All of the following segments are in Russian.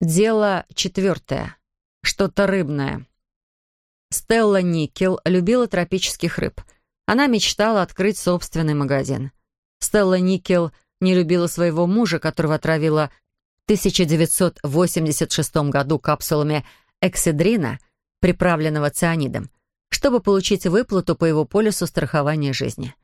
Дело четвертое. Что-то рыбное. Стелла Никел любила тропических рыб. Она мечтала открыть собственный магазин. Стелла Никел не любила своего мужа, которого отравила в 1986 году капсулами экседрина, приправленного цианидом, чтобы получить выплату по его полюсу страхования жизни.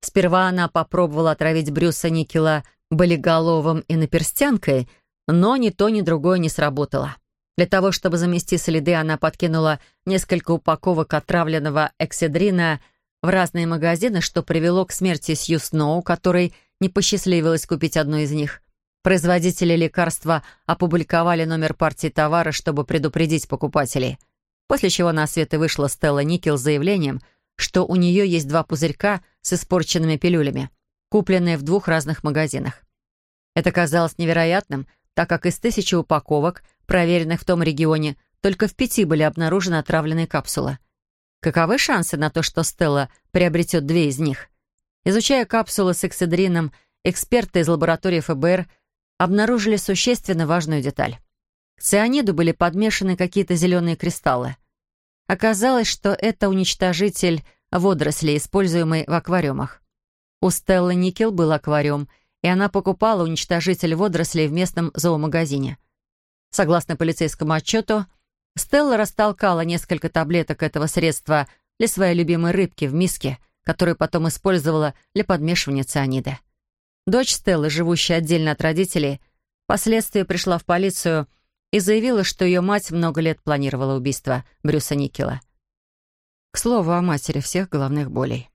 Сперва она попробовала отравить Брюса Никела болиголовым и наперстянкой, но ни то, ни другое не сработало. Для того, чтобы замести следы, она подкинула несколько упаковок отравленного экседрина в разные магазины, что привело к смерти Сью Сноу, которой не посчастливилось купить одну из них. Производители лекарства опубликовали номер партии товара, чтобы предупредить покупателей. После чего на свет и вышла Стелла Никел с заявлением, что у нее есть два пузырька с испорченными пилюлями, купленные в двух разных магазинах. Это казалось невероятным, так как из тысячи упаковок, проверенных в том регионе, только в пяти были обнаружены отравленные капсулы. Каковы шансы на то, что Стелла приобретет две из них? Изучая капсулы с экседрином, эксперты из лаборатории ФБР обнаружили существенно важную деталь. К цианиду были подмешаны какие-то зеленые кристаллы. Оказалось, что это уничтожитель водорослей, используемый в аквариумах. У Стеллы Никел был аквариум — и она покупала уничтожитель водорослей в местном зоомагазине. Согласно полицейскому отчету, Стелла растолкала несколько таблеток этого средства для своей любимой рыбки в миске, которую потом использовала для подмешивания цианида. Дочь Стеллы, живущая отдельно от родителей, впоследствии пришла в полицию и заявила, что ее мать много лет планировала убийство Брюса Никела. К слову о матери всех головных болей.